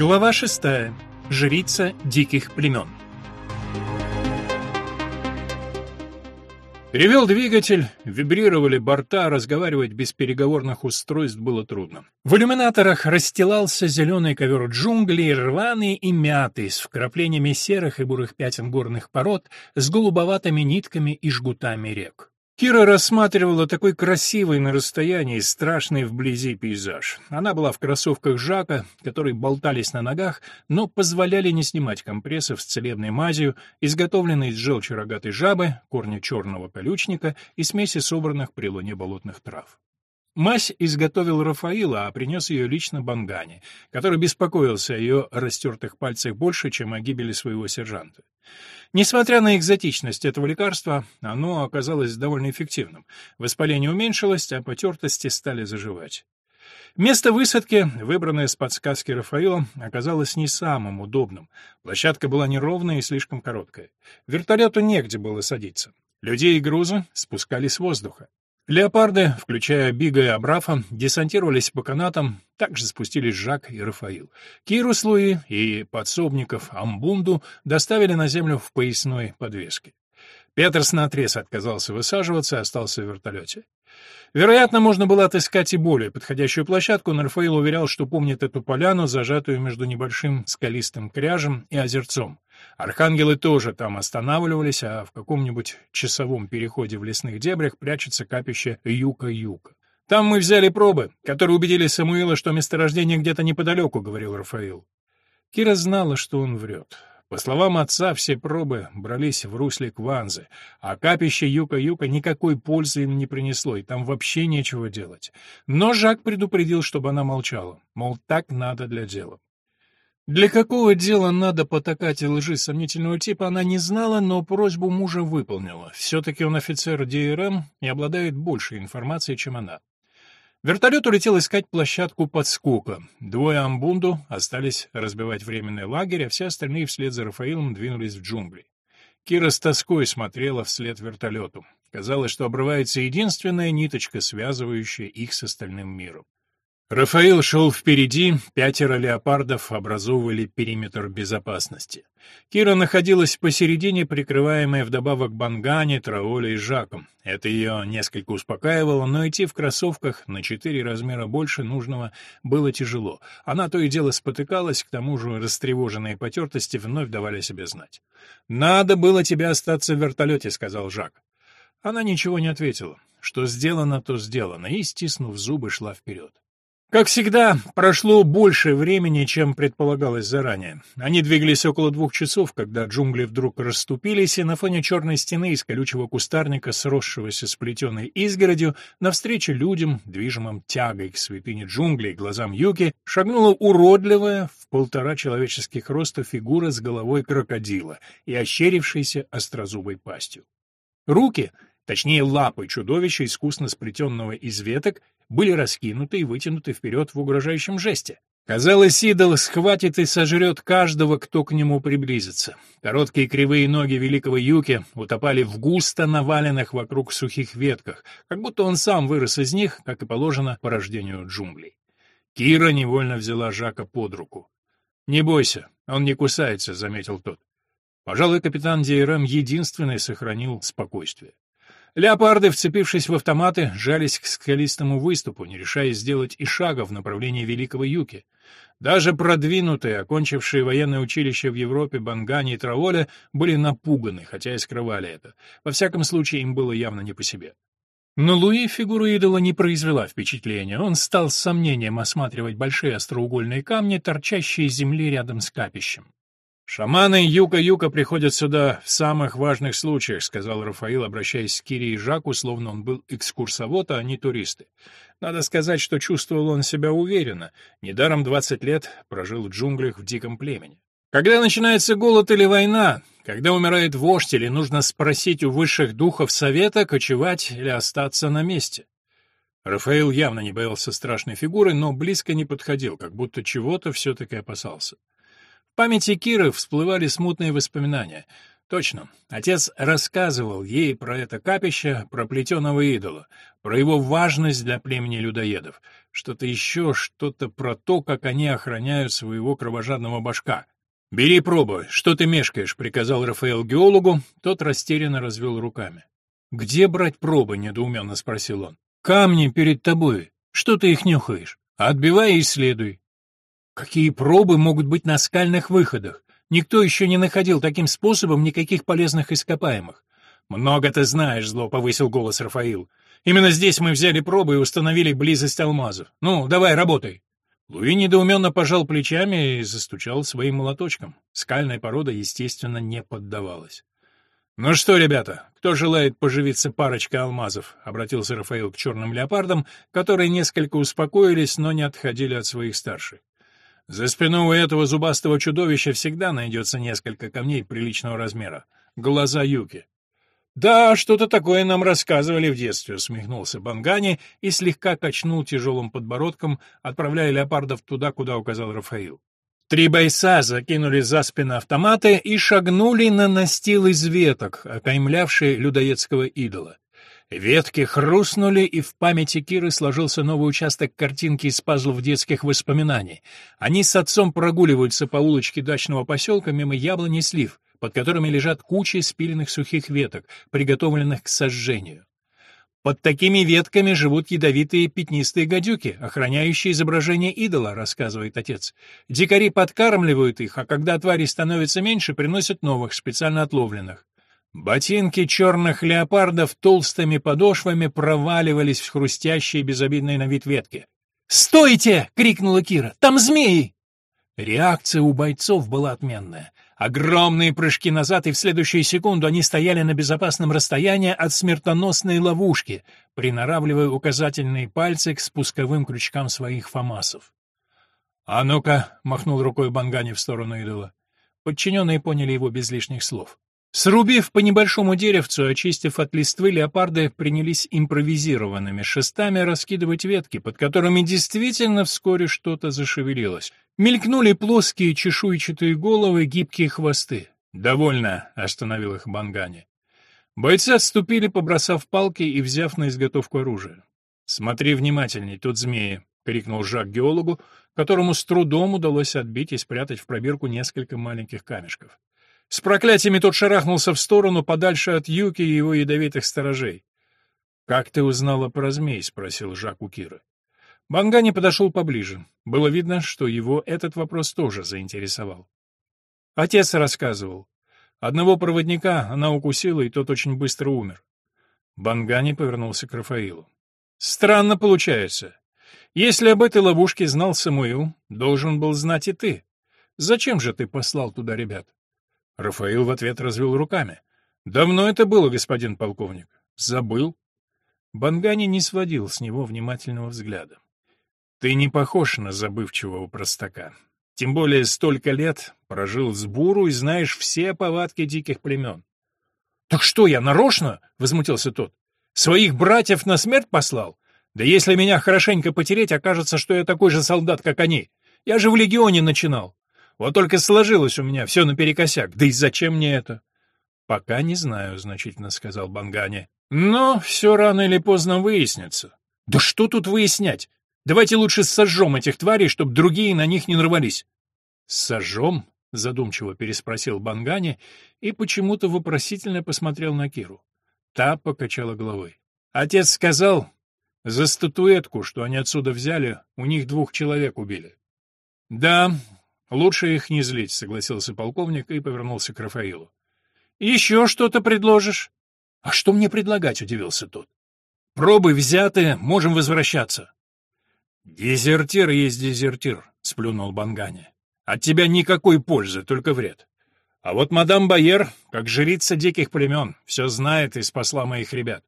Глава шестая. Жрица диких племен. Перевел двигатель, вибрировали борта, разговаривать без переговорных устройств было трудно. В иллюминаторах расстилался зеленый ковер джунглей, рваный и мятый, с вкраплениями серых и бурых пятен горных пород, с голубоватыми нитками и жгутами рек. Кира рассматривала такой красивый на расстоянии и страшный вблизи пейзаж. Она была в кроссовках Жака, которые болтались на ногах, но позволяли не снимать компрессов с целебной мазью, изготовленной из желчи рогатой жабы, корня черного колючника и смеси собранных при луне болотных трав. Мазь изготовил Рафаила, а принес ее лично Бангане, который беспокоился о ее растертых пальцах больше, чем о гибели своего сержанта. Несмотря на экзотичность этого лекарства, оно оказалось довольно эффективным. Воспаление уменьшилось, а потертости стали заживать. Место высадки, выбранное с подсказки Рафаила, оказалось не самым удобным. Площадка была неровная и слишком короткая. Вертолету негде было садиться. Людей и грузы спускали с воздуха. Леопарды, включая Бига и Абрафа, десантировались по канатам, также спустились Жак и Рафаил. Киру с Луи и подсобников Амбунду доставили на землю в поясной подвеске. Петерс наотрез отказался высаживаться и остался в вертолете. Вероятно, можно было отыскать и более подходящую площадку, но Рафаил уверял, что помнит эту поляну, зажатую между небольшим скалистым кряжем и озерцом. Архангелы тоже там останавливались, а в каком-нибудь часовом переходе в лесных дебрях прячется капище Юка-Юка. «Там мы взяли пробы, которые убедили Самуила, что месторождение где-то неподалеку», — говорил Рафаил. Кира знала, что он врет. По словам отца, все пробы брались в русле Кванзы, а капище Юка-Юка никакой пользы им не принесло, и там вообще нечего делать. Но Жак предупредил, чтобы она молчала, мол, так надо для дела. Для какого дела надо потакать и лжи сомнительного типа, она не знала, но просьбу мужа выполнила. Все-таки он офицер ДРМ и обладает большей информацией, чем она. Вертолет улетел искать площадку подскока. Двое амбунду остались разбивать временный лагерь, а все остальные вслед за Рафаилом двинулись в джунгли. Кира с тоской смотрела вслед вертолету. Казалось, что обрывается единственная ниточка, связывающая их с остальным миром. Рафаил шел впереди, пятеро леопардов образовывали периметр безопасности. Кира находилась посередине, прикрываемая вдобавок Бангане, Траоле и Жаком. Это ее несколько успокаивало, но идти в кроссовках на четыре размера больше нужного было тяжело. Она то и дело спотыкалась, к тому же растревоженные потертости вновь давали себе знать. «Надо было тебе остаться в вертолете», — сказал Жак. Она ничего не ответила. Что сделано, то сделано, и, стиснув зубы, шла вперед. Как всегда, прошло больше времени, чем предполагалось заранее. Они двигались около двух часов, когда джунгли вдруг расступились, и на фоне черной стены из колючего кустарника, сросшегося с плетеной изгородью, навстречу людям, движимым тягой к святыне джунглей, глазам Юки, шагнула уродливая, в полтора человеческих роста фигура с головой крокодила и ощерившейся острозубой пастью. Руки, точнее лапы чудовища, искусно сплетенного из веток, были раскинуты и вытянуты вперед в угрожающем жесте. Казалось, идол схватит и сожрет каждого, кто к нему приблизится. Короткие кривые ноги великого Юки утопали в густо наваленных вокруг сухих ветках, как будто он сам вырос из них, как и положено по рождению джунглей. Кира невольно взяла Жака под руку. «Не бойся, он не кусается», — заметил тот. Пожалуй, капитан Диэрэм единственный сохранил спокойствие. Леопарды, вцепившись в автоматы, жались к скалистому выступу, не решаясь сделать и шага в направлении Великого Юки. Даже продвинутые, окончившие военное училище в Европе Бангани и Траволя, были напуганы, хотя и скрывали это. Во всяком случае, им было явно не по себе. Но Луи фигуру идола не произвела впечатления. Он стал с сомнением осматривать большие остроугольные камни, торчащие из земли рядом с капищем. «Шаманы Юка-Юка приходят сюда в самых важных случаях», — сказал Рафаил, обращаясь к Кире и Жаку, словно он был экскурсовод, а не туристы. Надо сказать, что чувствовал он себя уверенно. Недаром двадцать лет прожил в джунглях в диком племени. Когда начинается голод или война, когда умирает вождь или нужно спросить у высших духов совета, кочевать или остаться на месте. Рафаил явно не боялся страшной фигуры, но близко не подходил, как будто чего-то все-таки опасался. В памяти Киры всплывали смутные воспоминания. Точно, отец рассказывал ей про это капище, про плетеного идола, про его важность для племени людоедов. что-то еще, что-то про то, как они охраняют своего кровожадного башка. «Бери пробу, что ты мешкаешь?» — приказал Рафаэл геологу, тот растерянно развел руками. «Где брать пробы?» — недоуменно спросил он. «Камни перед тобой. Что ты их нюхаешь? Отбивай и исследуй». «Какие пробы могут быть на скальных выходах? Никто еще не находил таким способом никаких полезных ископаемых». «Много ты знаешь», — зло повысил голос Рафаил. «Именно здесь мы взяли пробы и установили близость алмазов. Ну, давай, работай». Луи недоуменно пожал плечами и застучал своим молоточком. Скальная порода, естественно, не поддавалась. «Ну что, ребята, кто желает поживиться парочкой алмазов?» — обратился Рафаил к черным леопардам, которые несколько успокоились, но не отходили от своих старших. «За спиной у этого зубастого чудовища всегда найдется несколько камней приличного размера. Глаза Юки». «Да, что-то такое нам рассказывали в детстве», — усмехнулся Бангани и слегка качнул тяжелым подбородком, отправляя леопардов туда, куда указал Рафаил. Три бойца закинули за спины автоматы и шагнули на настил из веток, окаймлявший людоедского идола. Ветки хрустнули, и в памяти Киры сложился новый участок картинки из пазлов детских воспоминаний. Они с отцом прогуливаются по улочке дачного поселка мимо яблони слив, под которыми лежат кучи спиленных сухих веток, приготовленных к сожжению. Под такими ветками живут ядовитые пятнистые гадюки, охраняющие изображение идола, рассказывает отец. Дикари подкармливают их, а когда твари становится меньше, приносят новых, специально отловленных. Ботинки черных леопардов толстыми подошвами проваливались в хрустящие безобидные на вид ветки. «Стойте!» — крикнула Кира. «Там змеи!» Реакция у бойцов была отменная. Огромные прыжки назад, и в следующую секунду они стояли на безопасном расстоянии от смертоносной ловушки, приноравливая указательные пальцы к спусковым крючкам своих фамасов. «А ну-ка!» — махнул рукой Бангани в сторону идола. Подчиненные поняли его без лишних слов. Срубив по небольшому деревцу, очистив от листвы, леопарды принялись импровизированными шестами раскидывать ветки, под которыми действительно вскоре что-то зашевелилось. Мелькнули плоские чешуйчатые головы, гибкие хвосты. «Довольно», — остановил их Бангани. Бойцы отступили, побросав палки и взяв на изготовку оружие. «Смотри внимательней, тут змеи», — крикнул Жак геологу, которому с трудом удалось отбить и спрятать в пробирку несколько маленьких камешков. С проклятиями тот шарахнулся в сторону, подальше от Юки и его ядовитых сторожей. «Как ты узнала про змей?» — спросил Жак у Киры. Бангани подошел поближе. Было видно, что его этот вопрос тоже заинтересовал. Отец рассказывал. Одного проводника она укусила, и тот очень быстро умер. Бангани повернулся к Рафаилу. «Странно получается. Если об этой ловушке знал Самуил, должен был знать и ты. Зачем же ты послал туда ребят?» Рафаил в ответ развел руками. «Давно это было, господин полковник. Забыл?» Бангани не сводил с него внимательного взгляда. Ты не похож на забывчивого простака. Тем более столько лет прожил с буру и знаешь все повадки диких племен. — Так что, я нарочно? — возмутился тот. — Своих братьев на смерть послал? Да если меня хорошенько потереть, окажется, что я такой же солдат, как они. Я же в легионе начинал. Вот только сложилось у меня все наперекосяк. Да и зачем мне это? — Пока не знаю, — значительно сказал Бангани. — Но все рано или поздно выяснится. — Да что тут выяснять? Давайте лучше сожжем этих тварей, чтобы другие на них не нарвались. Сожжем? задумчиво переспросил Бангани и почему-то вопросительно посмотрел на Киру. Та покачала головой. Отец сказал, за статуэтку, что они отсюда взяли, у них двух человек убили. Да, лучше их не злить, согласился полковник и повернулся к Рафаилу. Еще что-то предложишь? А что мне предлагать, удивился тот. Пробы взяты, можем возвращаться. «Дезертир есть дезертир», — сплюнул Бангани. «От тебя никакой пользы, только вред. А вот мадам Байер, как жрица диких племен, все знает и спасла моих ребят.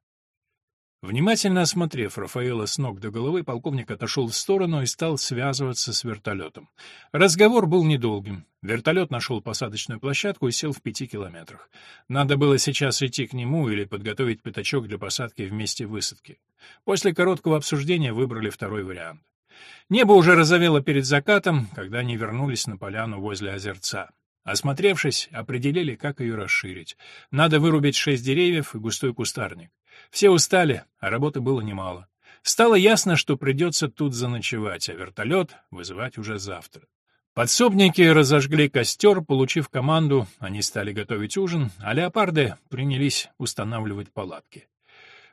Внимательно осмотрев Рафаэла с ног до головы, полковник отошел в сторону и стал связываться с вертолетом. Разговор был недолгим. Вертолет нашел посадочную площадку и сел в пяти километрах. Надо было сейчас идти к нему или подготовить пятачок для посадки в месте высадки. После короткого обсуждения выбрали второй вариант. Небо уже разовело перед закатом, когда они вернулись на поляну возле озерца. Осмотревшись, определили, как ее расширить. Надо вырубить шесть деревьев и густой кустарник. Все устали, а работы было немало. Стало ясно, что придется тут заночевать, а вертолет вызывать уже завтра. Подсобники разожгли костер, получив команду, они стали готовить ужин, а леопарды принялись устанавливать палатки.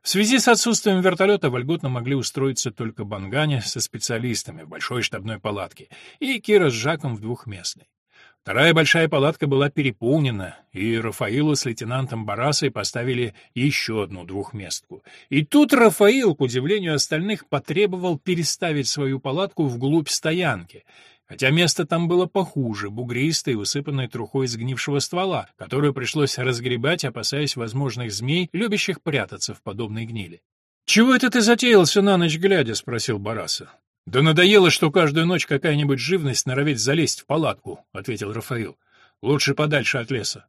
В связи с отсутствием вертолета вольготно могли устроиться только Бангане со специалистами в большой штабной палатке и Кира с Жаком в двухместной. Вторая большая палатка была переполнена, и Рафаилу с лейтенантом Барасой поставили еще одну двухместку. И тут Рафаил, к удивлению остальных, потребовал переставить свою палатку вглубь стоянки, хотя место там было похуже, бугристое усыпанное трухой сгнившего ствола, которую пришлось разгребать, опасаясь возможных змей, любящих прятаться в подобной гнили. «Чего это ты затеялся на ночь глядя?» — спросил Бараса. «Да надоело, что каждую ночь какая-нибудь живность норовит залезть в палатку», — ответил Рафаил. «Лучше подальше от леса».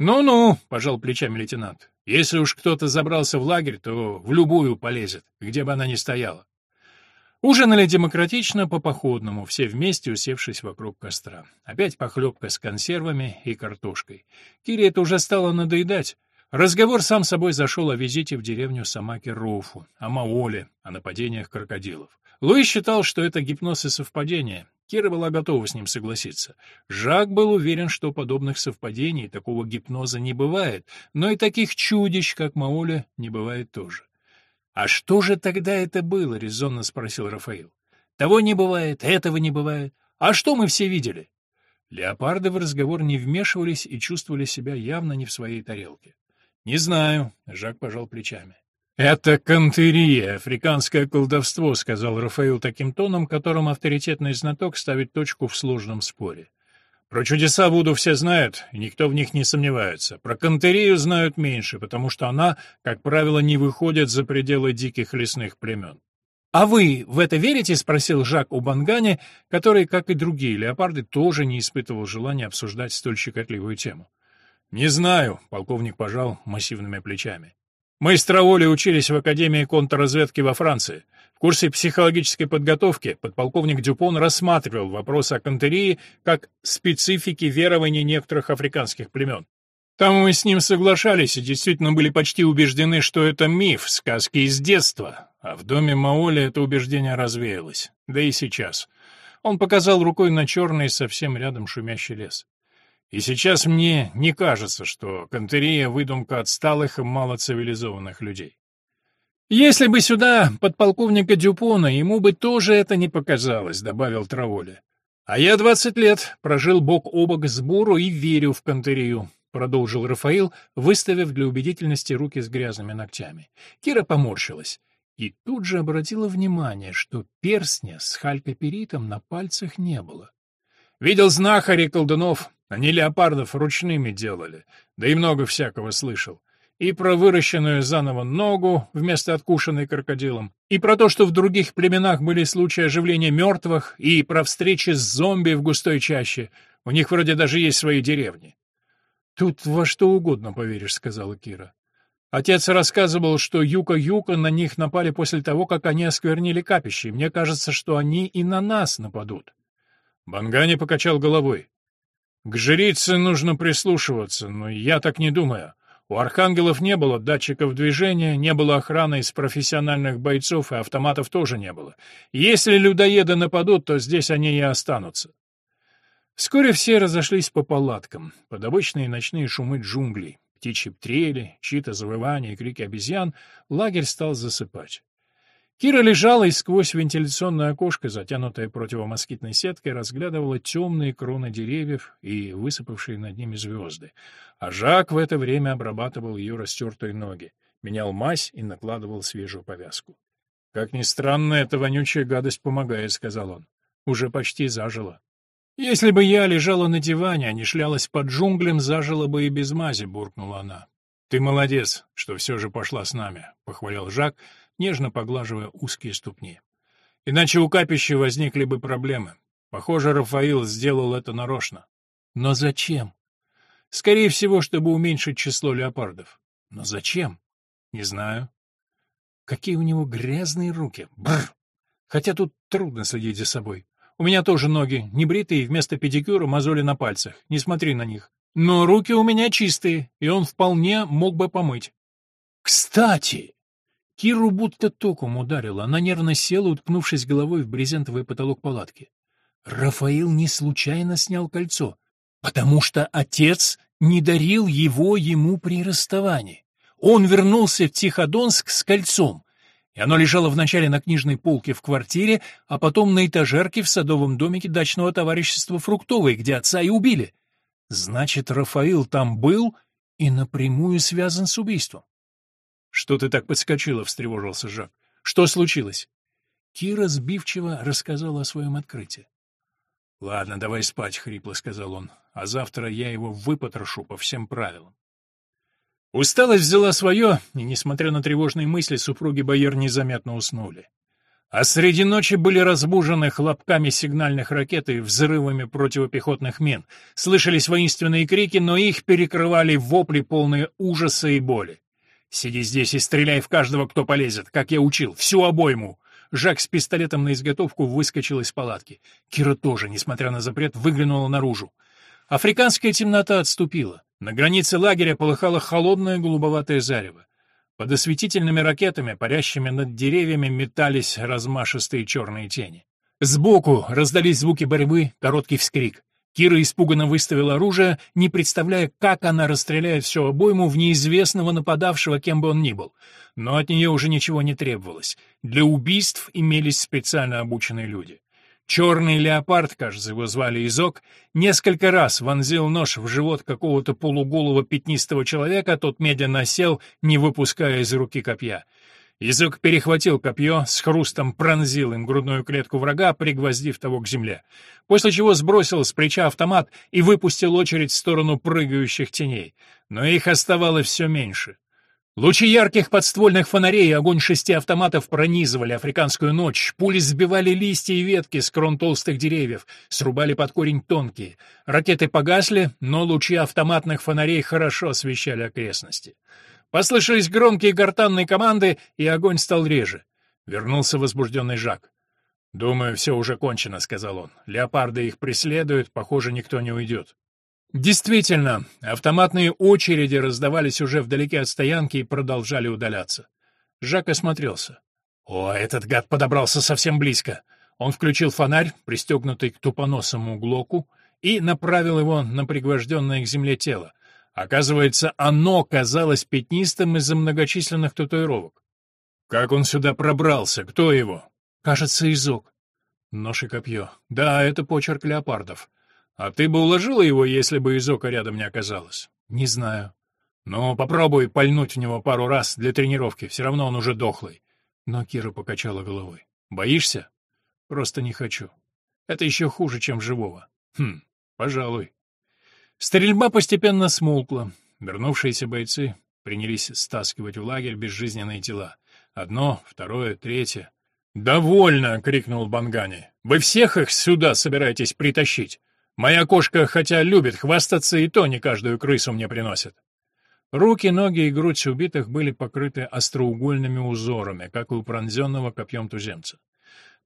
«Ну-ну», — пожал плечами лейтенант. «Если уж кто-то забрался в лагерь, то в любую полезет, где бы она ни стояла». Ужинали демократично по-походному, все вместе усевшись вокруг костра. Опять похлебка с консервами и картошкой. Кире это уже стало надоедать. Разговор сам собой зашел о визите в деревню Самаки-Роуфу, о Маоле, о нападениях крокодилов. Луи считал, что это гипноз и совпадение. Кира была готова с ним согласиться. Жак был уверен, что подобных совпадений, такого гипноза не бывает, но и таких чудищ, как Маоля, не бывает тоже. «А что же тогда это было?» — резонно спросил Рафаил. «Того не бывает, этого не бывает. А что мы все видели?» Леопарды в разговор не вмешивались и чувствовали себя явно не в своей тарелке. «Не знаю», — Жак пожал плечами. «Это кантерия, африканское колдовство», — сказал Рафаил таким тоном, которым авторитетный знаток ставит точку в сложном споре. Про чудеса Вуду все знают, и никто в них не сомневается. Про кантерию знают меньше, потому что она, как правило, не выходит за пределы диких лесных племен. «А вы в это верите?» — спросил Жак у Бангани, который, как и другие леопарды, тоже не испытывал желания обсуждать столь щекотливую тему. «Не знаю», — полковник пожал массивными плечами. «Мы с Траволи учились в Академии контрразведки во Франции. В курсе психологической подготовки подполковник Дюпон рассматривал вопрос о кантерии как специфики верований некоторых африканских племен. Там мы с ним соглашались и действительно были почти убеждены, что это миф, сказки из детства. А в доме Маоли это убеждение развеялось. Да и сейчас. Он показал рукой на черный совсем рядом шумящий лес. И сейчас мне не кажется, что кантерия — выдумка отсталых и малоцивилизованных людей. «Если бы сюда подполковника Дюпона, ему бы тоже это не показалось», — добавил Траволя. «А я двадцать лет прожил бок о бок с Буру и верю в кантерию», — продолжил Рафаил, выставив для убедительности руки с грязными ногтями. Кира поморщилась и тут же обратила внимание, что перстня с халькоперитом на пальцах не было. «Видел знахари колдунов, они леопардов ручными делали, да и много всякого слышал и про выращенную заново ногу вместо откушенной крокодилом, и про то, что в других племенах были случаи оживления мертвых, и про встречи с зомби в густой чаще. У них вроде даже есть свои деревни. «Тут во что угодно поверишь», — сказала Кира. Отец рассказывал, что Юка-Юка на них напали после того, как они осквернили капище, мне кажется, что они и на нас нападут. Бангани покачал головой. «К жрице нужно прислушиваться, но я так не думаю. У архангелов не было датчиков движения, не было охраны из профессиональных бойцов, и автоматов тоже не было. Если людоеды нападут, то здесь они и останутся. Вскоре все разошлись по палаткам, под обычные ночные шумы джунглей. Птичьи трели, чьи-то завывания и крики обезьян, лагерь стал засыпать. Кира лежала и сквозь вентиляционное окошко, затянутое противомоскитной сеткой, разглядывала темные кроны деревьев и высыпавшие над ними звезды. А Жак в это время обрабатывал ее растертые ноги, менял мазь и накладывал свежую повязку. «Как ни странно, эта вонючая гадость помогает», — сказал он. «Уже почти зажила». «Если бы я лежала на диване, а не шлялась под джунглем, зажила бы и без мази», — буркнула она. «Ты молодец, что все же пошла с нами», — похвалил Жак, нежно поглаживая узкие ступни. Иначе у капища возникли бы проблемы. Похоже, Рафаил сделал это нарочно. Но зачем? Скорее всего, чтобы уменьшить число леопардов. Но зачем? Не знаю. Какие у него грязные руки. Бррр. Хотя тут трудно следить за собой. У меня тоже ноги, небритые, вместо педикюра мозоли на пальцах. Не смотри на них. Но руки у меня чистые, и он вполне мог бы помыть. Кстати, Киру будто током ударило. Она нервно села, уткнувшись головой в брезентовый потолок палатки. Рафаил не случайно снял кольцо, потому что отец не дарил его ему при расставании. Он вернулся в Тиходонск с кольцом, и оно лежало вначале на книжной полке в квартире, а потом на этажерке в садовом домике дачного товарищества «Фруктовой», где отца и убили. Значит, Рафаил там был и напрямую связан с убийством. — Что ты так подскочила? — встревожился Жак. — Что случилось? Кира сбивчиво рассказала о своем открытии. — Ладно, давай спать, — хрипло сказал он, — а завтра я его выпотрошу по всем правилам. Усталость взяла свое, и, несмотря на тревожные мысли, супруги Байер незаметно уснули. А среди ночи были разбужены хлопками сигнальных ракет и взрывами противопехотных мин. Слышались воинственные крики, но их перекрывали вопли, полные ужаса и боли. «Сиди здесь и стреляй в каждого, кто полезет, как я учил, всю обойму!» Жак с пистолетом на изготовку выскочил из палатки. Кира тоже, несмотря на запрет, выглянула наружу. Африканская темнота отступила. На границе лагеря полыхало холодное голубоватое зарево. Под осветительными ракетами, парящими над деревьями, метались размашистые черные тени. Сбоку раздались звуки борьбы, короткий вскрик. Кира испуганно выставила оружие, не представляя, как она расстреляет всю обойму в неизвестного нападавшего, кем бы он ни был. Но от нее уже ничего не требовалось. Для убийств имелись специально обученные люди. Черный леопард, кажется, его звали Изок, несколько раз вонзил нож в живот какого-то полуголого пятнистого человека, тот медленно сел, не выпуская из руки копья. Изок перехватил копье, с хрустом пронзил им грудную клетку врага, пригвоздив того к земле, после чего сбросил с плеча автомат и выпустил очередь в сторону прыгающих теней. Но их оставалось все меньше. Лучи ярких подствольных фонарей и огонь шести автоматов пронизывали африканскую ночь, пули сбивали листья и ветки с крон толстых деревьев, срубали под корень тонкие. Ракеты погасли, но лучи автоматных фонарей хорошо освещали окрестности. Послышались громкие гортанные команды, и огонь стал реже. Вернулся возбужденный Жак. «Думаю, все уже кончено», — сказал он. «Леопарды их преследуют, похоже, никто не уйдет». Действительно, автоматные очереди раздавались уже вдалеке от стоянки и продолжали удаляться. Жак осмотрелся. О, этот гад подобрался совсем близко. Он включил фонарь, пристегнутый к тупоносому глоку, и направил его на пригвожденное к земле тело. Оказывается, оно казалось пятнистым из-за многочисленных татуировок. Как он сюда пробрался? Кто его? Кажется, Изок. Нож и копье. Да, это почерк леопардов. А ты бы уложила его, если бы Изока рядом не оказалось? Не знаю. Ну, попробуй пальнуть в него пару раз для тренировки, все равно он уже дохлый. Но Кира покачала головой. Боишься? Просто не хочу. Это еще хуже, чем живого. Хм, пожалуй. Стрельба постепенно смолкла. Вернувшиеся бойцы принялись стаскивать в лагерь безжизненные тела. Одно, второе, третье. «Довольно!» — крикнул Бангани. «Вы всех их сюда собираетесь притащить? Моя кошка, хотя любит хвастаться, и то не каждую крысу мне приносит. Руки, ноги и грудь убитых были покрыты остроугольными узорами, как у пронзенного копьем туземца.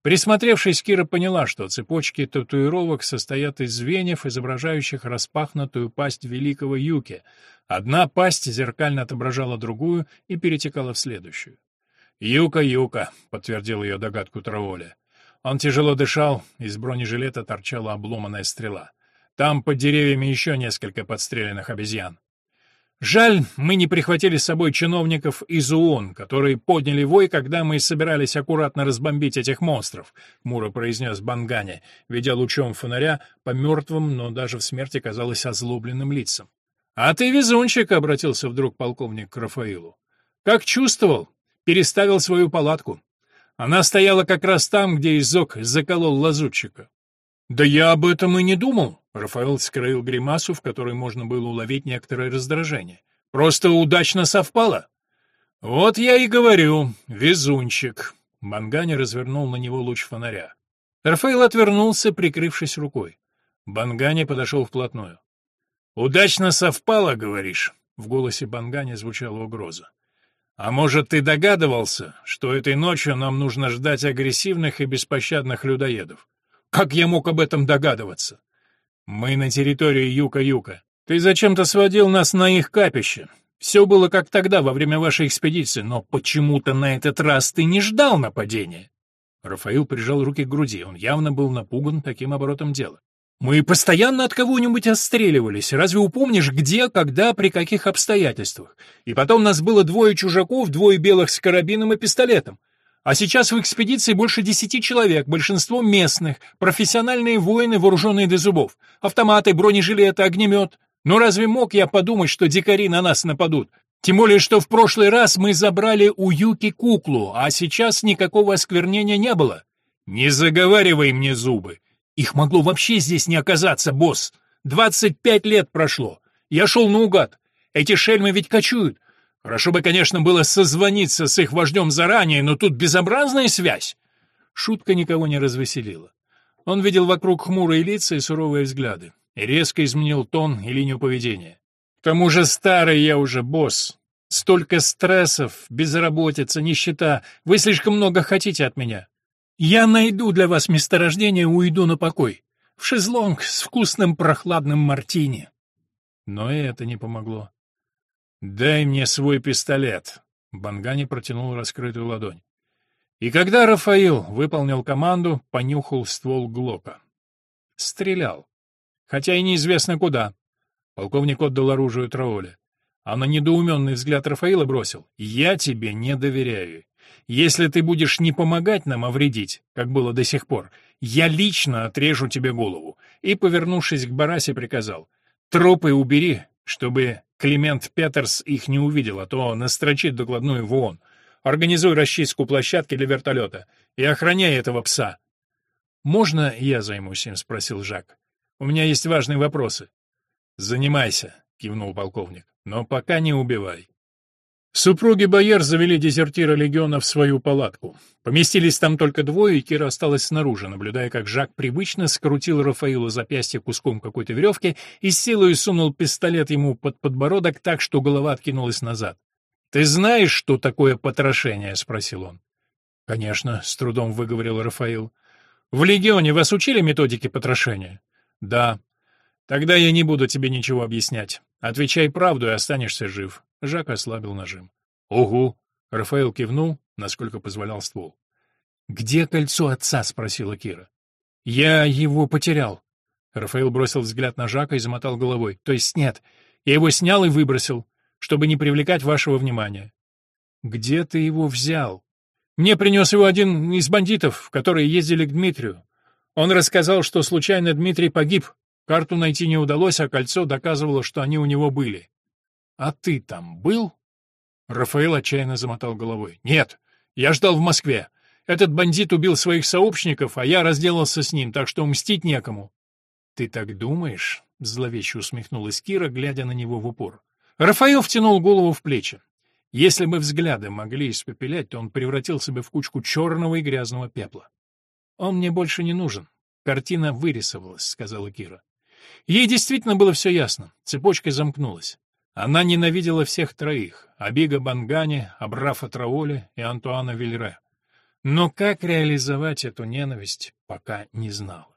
Присмотревшись, Кира поняла, что цепочки татуировок состоят из звеньев, изображающих распахнутую пасть великого Юки. Одна пасть зеркально отображала другую и перетекала в следующую. «Юка-юка», — подтвердил ее догадку Траволя. Он тяжело дышал, из бронежилета торчала обломанная стрела. Там под деревьями еще несколько подстреленных обезьян. Жаль, мы не прихватили с собой чиновников из ООН, которые подняли вой, когда мы собирались аккуратно разбомбить этих монстров, — Мура произнес Бангане, ведя лучом фонаря по мертвым, но даже в смерти казалось озлобленным лицам. — А ты везунчик, — обратился вдруг полковник к Рафаилу. — Как чувствовал? Переставил свою палатку. Она стояла как раз там, где Изок заколол лазутчика. «Да я об этом и не думал», — Рафаэл скроил гримасу, в которой можно было уловить некоторое раздражение. «Просто удачно совпало». «Вот я и говорю, везунчик». Бангани развернул на него луч фонаря. Рафаэл отвернулся, прикрывшись рукой. Бангани подошел вплотную. «Удачно совпало, говоришь?» В голосе Бангани звучала угроза. А может, ты догадывался, что этой ночью нам нужно ждать агрессивных и беспощадных людоедов? Как я мог об этом догадываться? Мы на территории Юка-Юка. Ты зачем-то сводил нас на их капище. Все было как тогда, во время вашей экспедиции, но почему-то на этот раз ты не ждал нападения. Рафаил прижал руки к груди, он явно был напуган таким оборотом дела. Мы постоянно от кого-нибудь отстреливались. Разве упомнишь, где, когда, при каких обстоятельствах? И потом нас было двое чужаков, двое белых с карабином и пистолетом. А сейчас в экспедиции больше десяти человек, большинство местных, профессиональные воины, вооруженные до зубов. Автоматы, бронежилеты, огнемет. Но разве мог я подумать, что дикари на нас нападут? Тем более, что в прошлый раз мы забрали у Юки куклу, а сейчас никакого осквернения не было. Не заговаривай мне зубы. Их могло вообще здесь не оказаться, босс. Двадцать пять лет прошло. Я шел наугад. Эти шельмы ведь кочуют. Хорошо бы, конечно, было созвониться с их вождем заранее, но тут безобразная связь. Шутка никого не развеселила. Он видел вокруг хмурые лица и суровые взгляды и резко изменил тон и линию поведения. К тому же старый я уже босс. Столько стрессов, безработица, нищета. Вы слишком много хотите от меня. Я найду для вас месторождение уйду на покой. В шезлонг с вкусным прохладным мартини. Но и это не помогло. «Дай мне свой пистолет», — Бангани протянул раскрытую ладонь. И когда Рафаил выполнил команду, понюхал ствол Глока. Стрелял хотя и неизвестно куда. Полковник отдал оружие Траоле. А на недоуменный взгляд Рафаила бросил. «Я тебе не доверяю. Если ты будешь не помогать нам, а вредить, как было до сих пор, я лично отрежу тебе голову». И, повернувшись к Барасе, приказал. «Тропы убери, чтобы Климент Петерс их не увидел, а то настрочит докладную в ООН. Организуй расчистку площадки для вертолета и охраняй этого пса». «Можно я займусь им?» — спросил Жак. У меня есть важные вопросы. Занимайся, кивнул полковник. Но пока не убивай. Супруги Бояр завели дезертира легиона в свою палатку. Поместились там только двое, и Кира осталась снаружи, наблюдая, как Жак привычно скрутил Рафаилу запястье куском какой-то веревки и с силой сунул пистолет ему под подбородок так, что голова откинулась назад. «Ты знаешь, что такое потрошение?» — спросил он. «Конечно», — с трудом выговорил Рафаил. «В легионе вас учили методике потрошения?» «Да. Тогда я не буду тебе ничего объяснять. Отвечай правду и останешься жив». Жак ослабил нажим. «Угу». Рафаэл кивнул, насколько позволял ствол. «Где кольцо отца?» — спросила Кира. «Я его потерял». Рафаэл бросил взгляд на Жака и замотал головой. «То есть нет, я его снял и выбросил, чтобы не привлекать вашего внимания». «Где ты его взял?» «Мне принес его один из бандитов, которые ездили к Дмитрию. Он рассказал, что случайно Дмитрий погиб. Карту найти не удалось, а кольцо доказывало, что они у него были. «А ты там был?» Рафаэл отчаянно замотал головой. «Нет, я ждал в Москве. Этот бандит убил своих сообщников, а я разделался с ним, так что мстить некому». «Ты так думаешь?» — зловеще усмехнулась Кира, глядя на него в упор. Рафаэл втянул голову в плечи. Если бы взгляды могли испепелять, то он превратился бы в кучку черного и грязного пепла. «Он мне больше не нужен. Картина вырисовалась», — сказала Кира. Ей действительно было все ясно. Цепочка замкнулась. Она ненавидела всех троих — Абига Бангани, Абрафа Траоли и Антуана Вильре. Но как реализовать эту ненависть, пока не знала.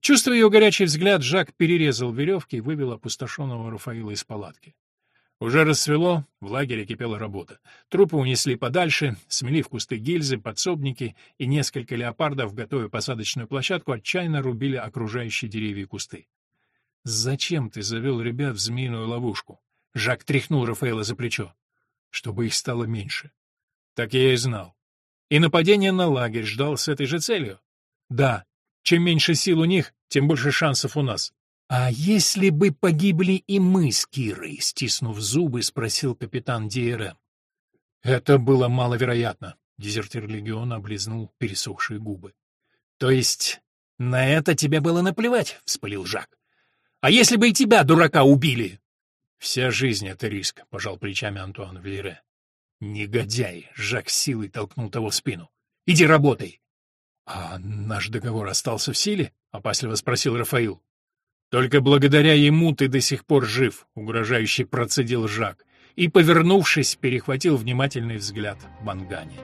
Чувствуя ее горячий взгляд, Жак перерезал веревки и вывел опустошенного Рафаила из палатки. Уже рассвело, в лагере кипела работа. Трупы унесли подальше, смели в кусты гильзы, подсобники, и несколько леопардов, готовя посадочную площадку, отчаянно рубили окружающие деревья и кусты. «Зачем ты завел ребят в змеиную ловушку?» Жак тряхнул Рафаэла за плечо. «Чтобы их стало меньше». «Так я и знал. И нападение на лагерь ждал с этой же целью?» «Да. Чем меньше сил у них, тем больше шансов у нас. «А если бы погибли и мы с Кирой?» — стиснув зубы, спросил капитан ДРМ. «Это было маловероятно», — дезертир легиона облизнул пересохшие губы. «То есть на это тебе было наплевать?» — вспылил Жак. «А если бы и тебя, дурака, убили?» «Вся жизнь — это риск», — пожал плечами Антуан Велере. «Негодяй!» — Жак силой толкнул того в спину. «Иди работай!» «А наш договор остался в силе?» — опасливо спросил Рафаил. Только благодаря ему ты до сих пор жив, угрожающе процедил Жак и, повернувшись, перехватил внимательный взгляд Бангани.